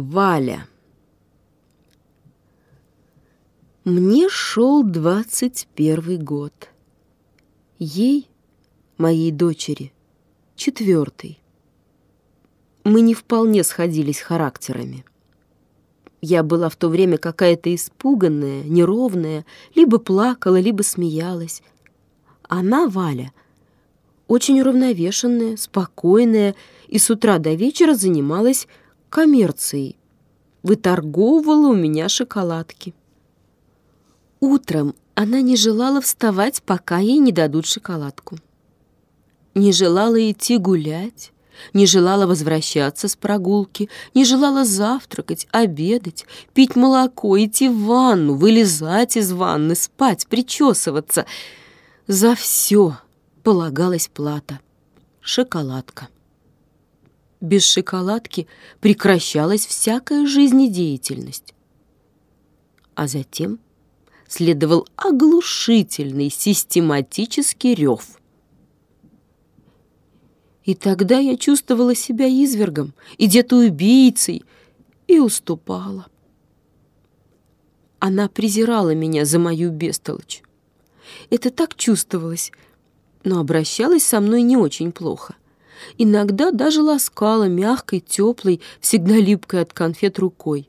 Валя. Мне шел двадцать первый год. Ей, моей дочери, четвертый. Мы не вполне сходились характерами. Я была в то время какая-то испуганная, неровная, либо плакала, либо смеялась. Она, Валя, очень уравновешенная, спокойная и с утра до вечера занималась коммерцией. Выторговывала у меня шоколадки. Утром она не желала вставать, пока ей не дадут шоколадку. Не желала идти гулять, не желала возвращаться с прогулки, не желала завтракать, обедать, пить молоко, идти в ванну, вылезать из ванны, спать, причесываться. За все полагалась плата. Шоколадка. Без шоколадки прекращалась всякая жизнедеятельность. А затем следовал оглушительный систематический рев. И тогда я чувствовала себя извергом и где-то убийцей и уступала. Она презирала меня за мою бестолочь. Это так чувствовалось, но обращалась со мной не очень плохо. Иногда даже ласкала мягкой, теплой, всегда липкой от конфет рукой.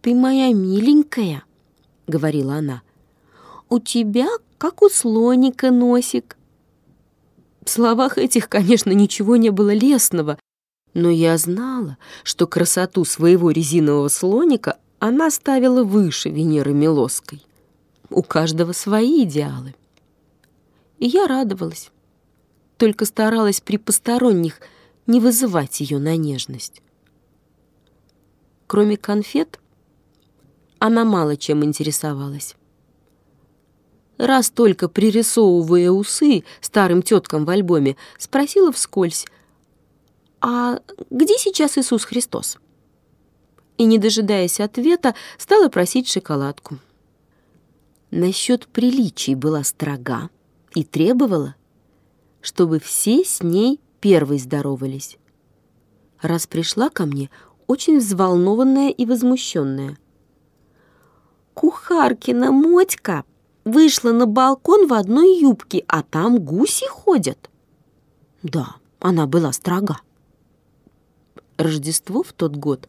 «Ты моя миленькая», — говорила она. «У тебя, как у слоника, носик». В словах этих, конечно, ничего не было лесного, но я знала, что красоту своего резинового слоника она ставила выше Венеры Милоской. У каждого свои идеалы. И я радовалась только старалась при посторонних не вызывать ее на нежность. Кроме конфет, она мало чем интересовалась. Раз только пририсовывая усы старым теткам в альбоме, спросила вскользь, «А где сейчас Иисус Христос?» И, не дожидаясь ответа, стала просить шоколадку. Насчет приличий была строга и требовала, чтобы все с ней первой здоровались. Раз пришла ко мне, очень взволнованная и возмущенная. Кухаркина Мотька вышла на балкон в одной юбке, а там гуси ходят. Да, она была строга. Рождество в тот год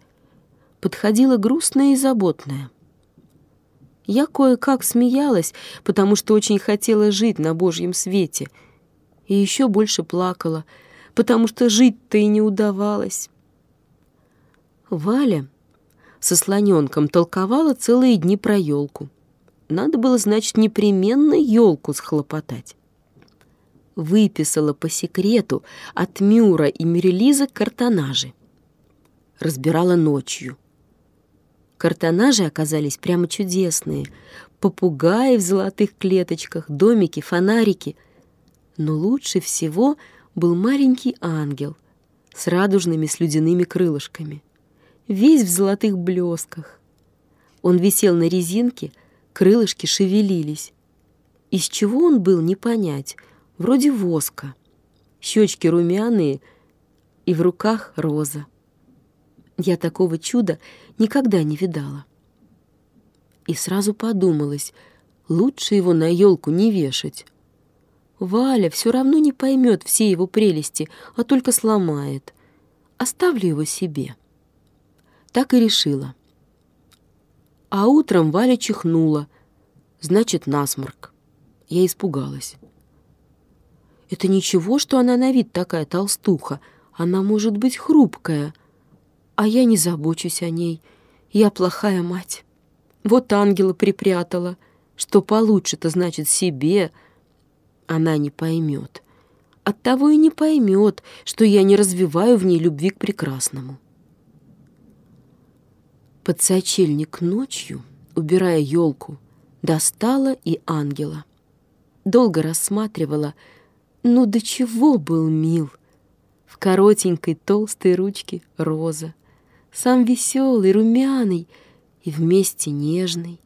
подходило грустное и заботное. Я кое-как смеялась, потому что очень хотела жить на Божьем свете — и еще больше плакала, потому что жить-то и не удавалось. Валя со слоненком толковала целые дни про елку. Надо было, значит, непременно елку схлопотать. Выписала по секрету от Мюра и Мирелиза картонажи. Разбирала ночью. Картонажи оказались прямо чудесные. Попугаи в золотых клеточках, домики, фонарики — но лучше всего был маленький ангел с радужными слюдяными крылышками, весь в золотых блесках. Он висел на резинке, крылышки шевелились. Из чего он был, не понять, вроде воска. Щечки румяные и в руках роза. Я такого чуда никогда не видала. И сразу подумалось, лучше его на елку не вешать. Валя все равно не поймет все его прелести, а только сломает. Оставлю его себе. Так и решила. А утром Валя чихнула. Значит, насморк. Я испугалась. Это ничего, что она на вид такая толстуха. Она может быть хрупкая. А я не забочусь о ней. Я плохая мать. Вот ангела припрятала. Что получше-то, значит, себе — она не поймет. Оттого и не поймет, что я не развиваю в ней любви к прекрасному. Подсочельник ночью, убирая елку, достала и ангела. Долго рассматривала, ну до чего был мил. В коротенькой толстой ручке роза, сам веселый, румяный и вместе нежный.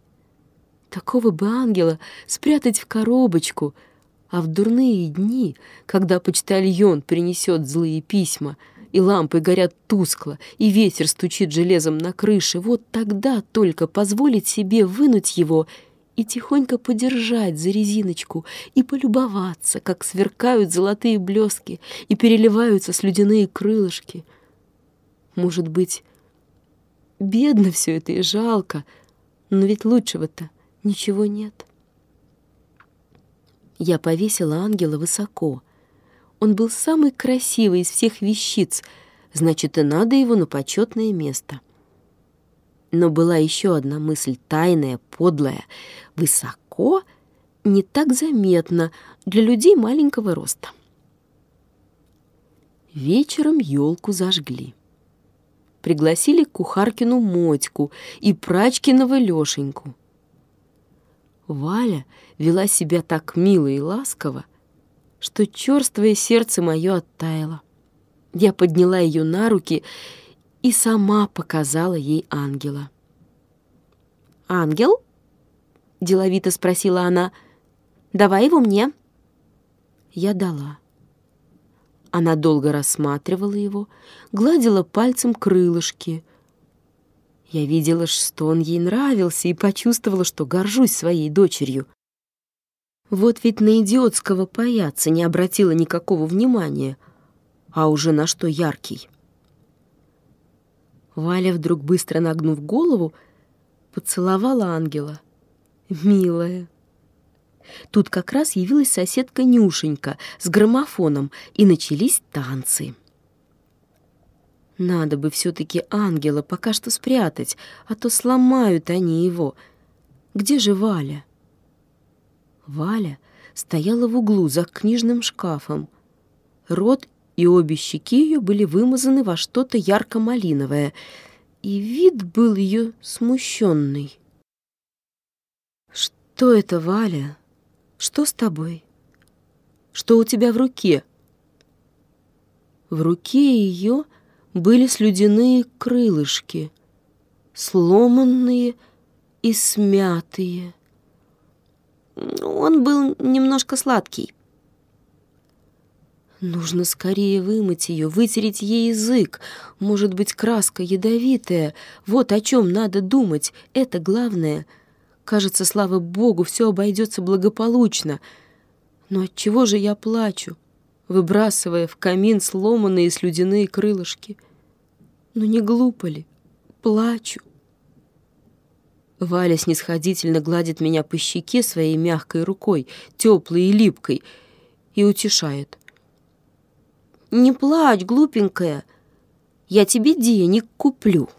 Такого бы ангела спрятать в коробочку — а в дурные дни, когда почтальон принесет злые письма, и лампы горят тускло, и ветер стучит железом на крыше, вот тогда только позволить себе вынуть его и тихонько подержать за резиночку и полюбоваться, как сверкают золотые блески и переливаются слюдяные крылышки. Может быть, бедно все это и жалко, но ведь лучшего-то ничего нет. Я повесила ангела высоко. Он был самый красивый из всех вещиц, значит, и надо его на почетное место. Но была еще одна мысль, тайная, подлая. Высоко не так заметно для людей маленького роста. Вечером елку зажгли. Пригласили кухаркину Мотьку и прачкиного Лешеньку. Валя вела себя так мило и ласково, что черствое сердце мое оттаяло. Я подняла ее на руки и сама показала ей ангела. «Ангел?» — деловито спросила она. «Давай его мне». Я дала. Она долго рассматривала его, гладила пальцем крылышки. Я видела, что он ей нравился, и почувствовала, что горжусь своей дочерью. Вот ведь на идиотского паяца не обратила никакого внимания, а уже на что яркий. Валя, вдруг быстро нагнув голову, поцеловала ангела. «Милая!» Тут как раз явилась соседка Нюшенька с граммофоном, и начались танцы. Надо бы все-таки ангела пока что спрятать, а то сломают они его. Где же Валя? Валя стояла в углу за книжным шкафом. Рот и обе щеки ее были вымазаны во что-то ярко-малиновое, и вид был ее смущенный. «Что это, Валя? Что с тобой? Что у тебя в руке?» В руке ее были слюдяные крылышки, сломанные и смятые. Он был немножко сладкий. Нужно скорее вымыть ее, вытереть ей язык. Может быть, краска ядовитая. Вот о чем надо думать. Это главное. Кажется, слава богу, все обойдется благополучно. Но от чего же я плачу, выбрасывая в камин сломанные слюдяные крылышки? Ну не глупо ли? Плачу. Валя снисходительно гладит меня по щеке своей мягкой рукой, теплой и липкой, и утешает. «Не плачь, глупенькая, я тебе денег куплю».